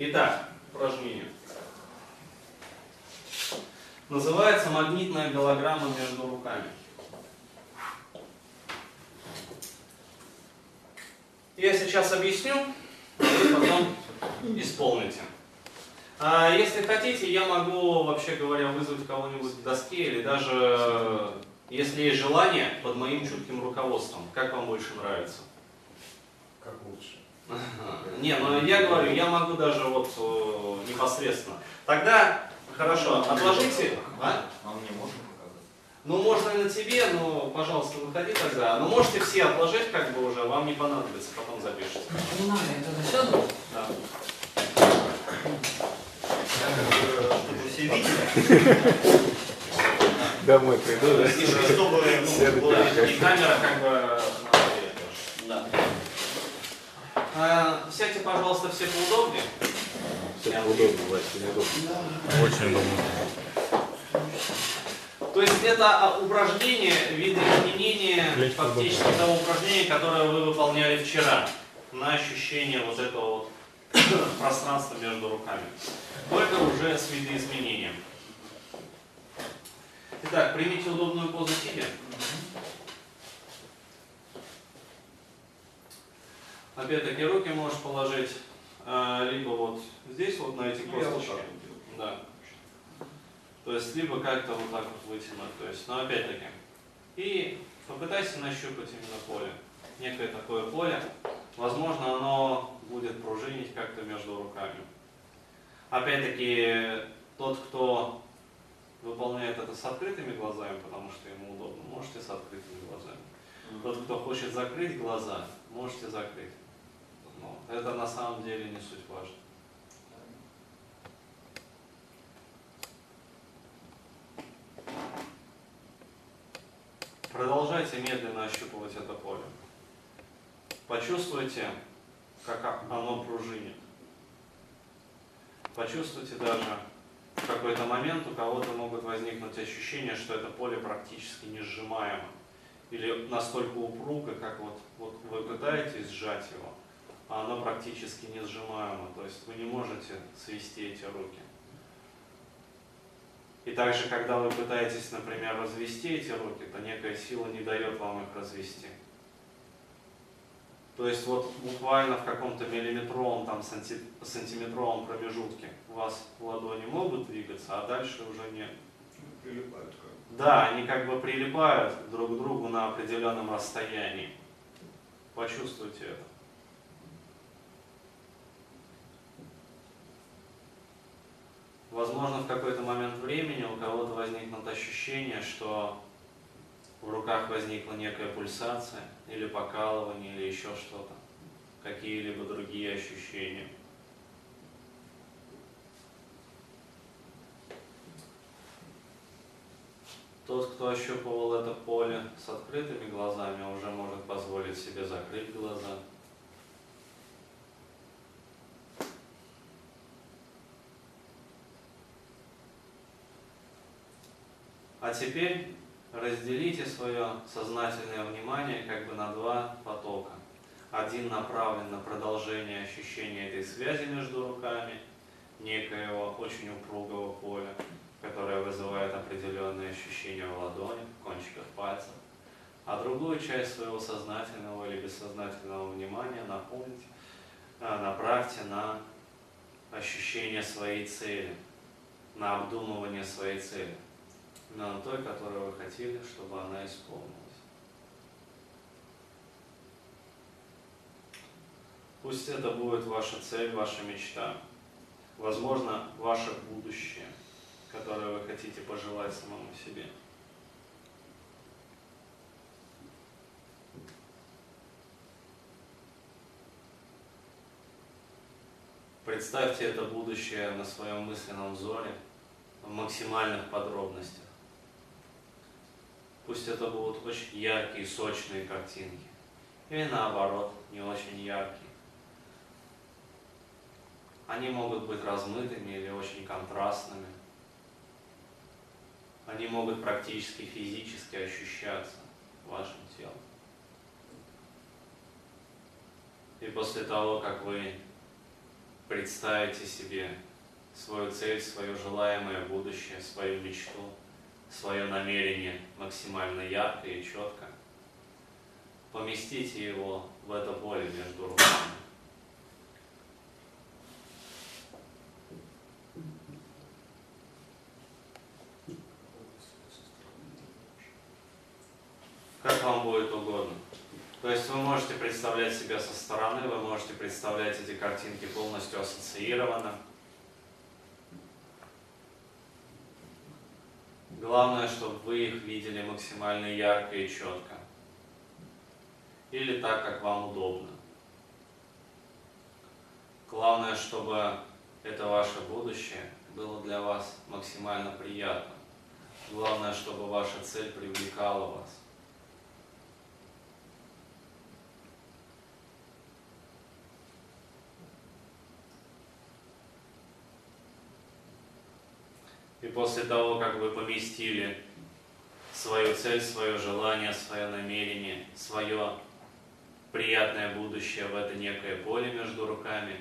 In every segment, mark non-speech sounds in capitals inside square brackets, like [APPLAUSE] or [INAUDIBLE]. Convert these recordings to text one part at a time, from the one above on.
Итак, упражнение. Называется магнитная голограмма между руками. Я сейчас объясню, а вы потом исполните. А если хотите, я могу, вообще говоря, вызвать кого-нибудь к доске или даже, если есть желание, под моим чутким руководством. Как вам больше нравится? Как лучше. Не, ну я говорю, я могу даже вот э, непосредственно. Тогда, хорошо, отложите. А? Он не может показать. Ну, можно и на тебе, но, пожалуйста, выходи тогда. Но можете все отложить, как бы уже, вам не понадобится, потом запишите. Не надо, я тогда сяду. Да. чтобы все видели. Домой приду, да? И чтобы Все ну, было И камера как бы на голове тоже. Да. А, Сядьте, пожалуйста, все поудобнее. Все удобно, Вася, неудобно. Очень удобно. То есть это упражнение, видоизменение фактически того упражнения, которое вы выполняли вчера на ощущение вот этого вот [COUGHS] пространства между руками. Только уже с видоизменением. Итак, примите удобную позу сидя. Опять-таки руки можешь положить а, либо вот здесь, вот на эти косточки. Да. То есть либо как-то вот так вот вытянуть. То есть, но опять-таки. И попытайся нащупать именно поле. Некое такое поле. Возможно, оно будет пружинить как-то между руками. Опять-таки, тот, кто выполняет это с открытыми глазами, потому что ему удобно, можете с открытыми глазами. Тот, кто хочет закрыть глаза, можете закрыть. Но это на самом деле не суть важно. Продолжайте медленно ощупывать это поле. Почувствуйте, как оно пружинит. Почувствуйте даже в какой-то момент у кого-то могут возникнуть ощущения, что это поле практически не сжимаемо. Или настолько упруго, как вот, вот вы пытаетесь сжать его, а оно практически не сжимаемо. То есть вы не можете свести эти руки. И также, когда вы пытаетесь, например, развести эти руки, то некая сила не дает вам их развести. То есть вот буквально в каком-то миллиметровом, там, санти- сантиметровом промежутке у вас ладони могут двигаться, а дальше уже нет. Прилипают как бы. Да, они как бы прилипают друг к другу на определенном расстоянии. Почувствуйте это. Возможно, в какой-то момент времени у кого-то возникнут ощущение, что в руках возникла некая пульсация, или покалывание, или еще что-то. Какие-либо другие ощущения. Тот, кто ощупывал это поле с открытыми глазами, уже может позволить себе закрыть глаза. А теперь разделите свое сознательное внимание как бы на два потока. Один направлен на продолжение ощущения этой связи между руками, некоего очень упругого поля, которое вызывает определенные ощущения в ладони, в кончиках пальцев. А другую часть своего сознательного или бессознательного внимания наполните, а, направьте на ощущение своей цели, на обдумывание своей цели на той, которую вы хотели, чтобы она исполнилась. Пусть это будет ваша цель, ваша мечта. Возможно, ваше будущее, которое вы хотите пожелать самому себе. Представьте это будущее на своем мысленном взоре в максимальных подробностях. Пусть это будут очень яркие, сочные картинки. Или наоборот, не очень яркие. Они могут быть размытыми или очень контрастными. Они могут практически физически ощущаться вашим телом. И после того, как вы представите себе свою цель, свое желаемое будущее, свою мечту, свое намерение максимально ярко и четко. Поместите его в это поле между руками. Как вам будет угодно. То есть вы можете представлять себя со стороны, вы можете представлять эти картинки полностью ассоциированно. Главное, чтобы вы их видели максимально ярко и четко. Или так, как вам удобно. Главное, чтобы это ваше будущее было для вас максимально приятно. Главное, чтобы ваша цель привлекала вас. И после того, как вы поместили свою цель, свое желание, свое намерение, свое приятное будущее в это некое поле между руками,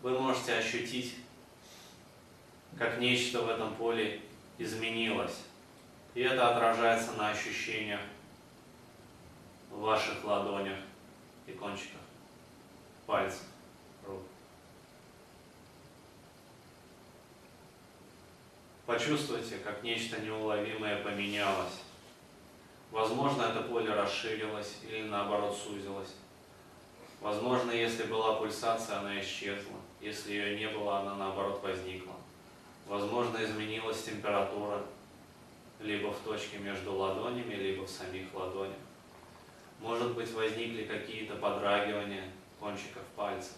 вы можете ощутить, как нечто в этом поле изменилось. И это отражается на ощущениях в ваших ладонях и кончиках пальцев рук. Почувствуйте, как нечто неуловимое поменялось. Возможно, это поле расширилось или наоборот сузилось. Возможно, если была пульсация, она исчезла. Если ее не было, она наоборот возникла. Возможно, изменилась температура либо в точке между ладонями, либо в самих ладонях. Может быть, возникли какие-то подрагивания кончиков пальцев.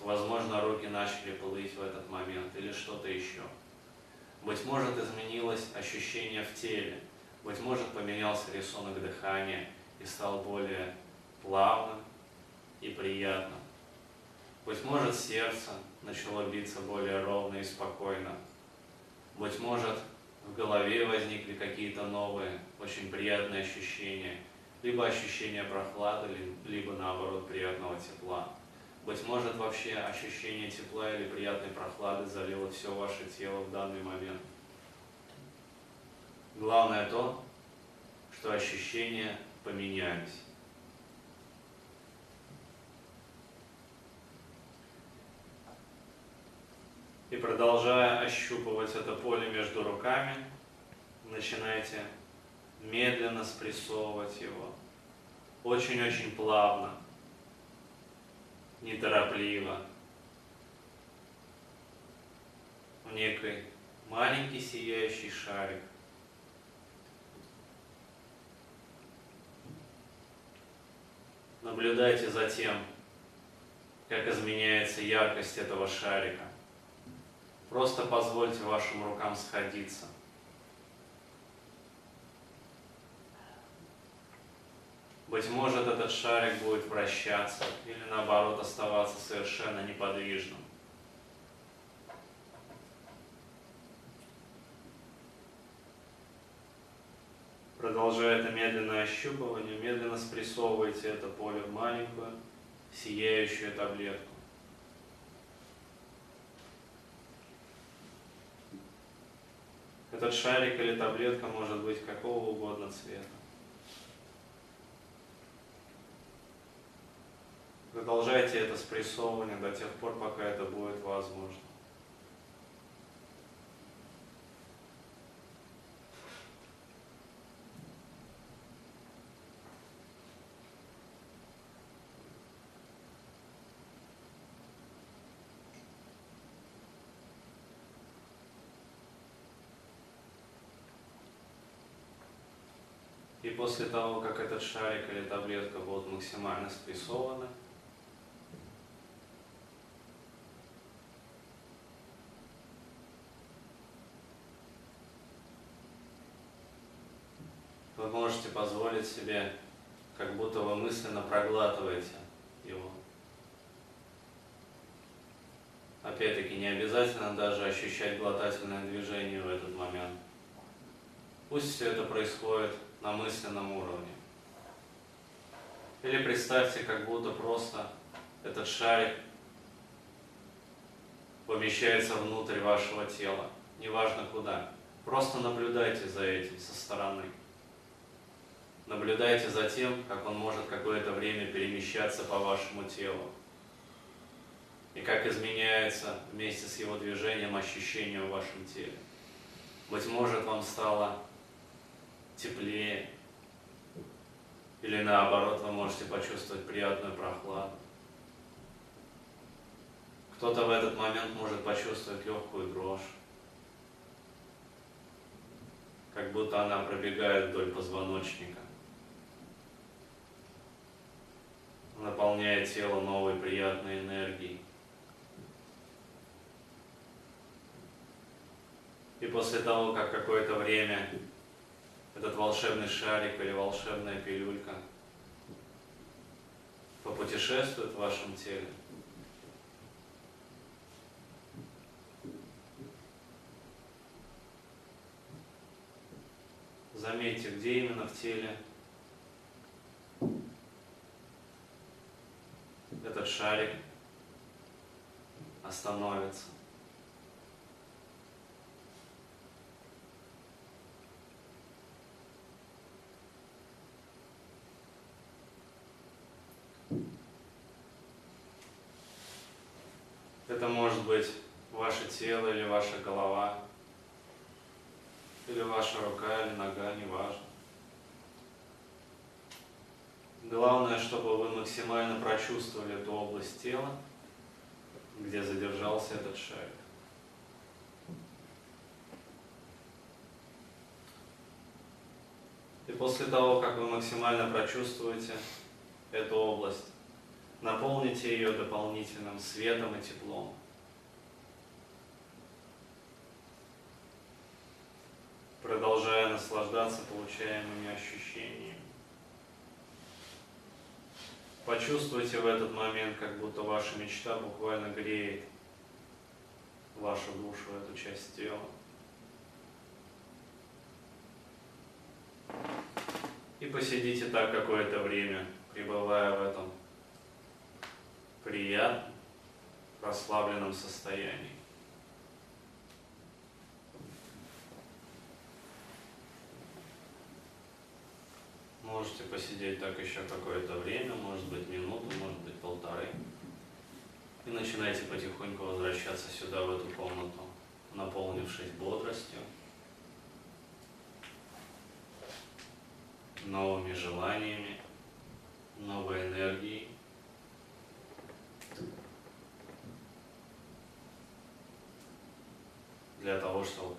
Возможно, руки начали плыть в этот момент или что-то еще. Быть может, изменилось ощущение в теле. Быть может, поменялся рисунок дыхания и стал более плавным и приятным. Быть может, сердце начало биться более ровно и спокойно. Быть может, в голове возникли какие-то новые, очень приятные ощущения, либо ощущение прохлады, либо наоборот приятного тепла. Быть может, вообще ощущение тепла или приятной прохлады залило все ваше тело в данный момент. Главное то, что ощущения поменялись. И продолжая ощупывать это поле между руками, начинайте медленно спрессовывать его. Очень-очень плавно неторопливо, в некий маленький сияющий шарик. Наблюдайте за тем, как изменяется яркость этого шарика. Просто позвольте вашим рукам сходиться. Быть может, этот шарик будет вращаться или наоборот оставаться совершенно неподвижным. Продолжая это медленное ощупывание, медленно спрессовывайте это поле в маленькую сияющую таблетку. Этот шарик или таблетка может быть какого угодно цвета. Продолжайте это спрессовывание до тех пор, пока это будет возможно. И после того, как этот шарик или таблетка будут максимально спрессованы, можете позволить себе, как будто вы мысленно проглатываете его. Опять-таки, не обязательно даже ощущать глотательное движение в этот момент. Пусть все это происходит на мысленном уровне. Или представьте, как будто просто этот шарик помещается внутрь вашего тела, неважно куда. Просто наблюдайте за этим со стороны. Наблюдайте за тем, как он может какое-то время перемещаться по вашему телу. И как изменяется вместе с его движением ощущение в вашем теле. Быть может, вам стало теплее, или наоборот, вы можете почувствовать приятную прохладу. Кто-то в этот момент может почувствовать легкую дрожь, как будто она пробегает вдоль позвоночника, наполняя тело новой приятной энергией. И после того, как какое-то время этот волшебный шарик или волшебная пилюлька попутешествует в вашем теле, Заметьте, где именно в теле этот шарик остановится. Это может быть ваше тело или ваша голова, или ваша рука, или нога, неважно. Главное, чтобы вы максимально прочувствовали эту область тела, где задержался этот шарик. И после того, как вы максимально прочувствуете эту область, наполните ее дополнительным светом и теплом. продолжая наслаждаться получаемыми Почувствуйте в этот момент, как будто ваша мечта буквально греет вашу душу, эту часть тела. И посидите так какое-то время, пребывая в этом приятном, расслабленном состоянии. Можете посидеть так еще какое-то время, может быть минуту, может быть полторы. И начинайте потихоньку возвращаться сюда, в эту комнату, наполнившись бодростью, новыми желаниями, новой энергией. Для того, чтобы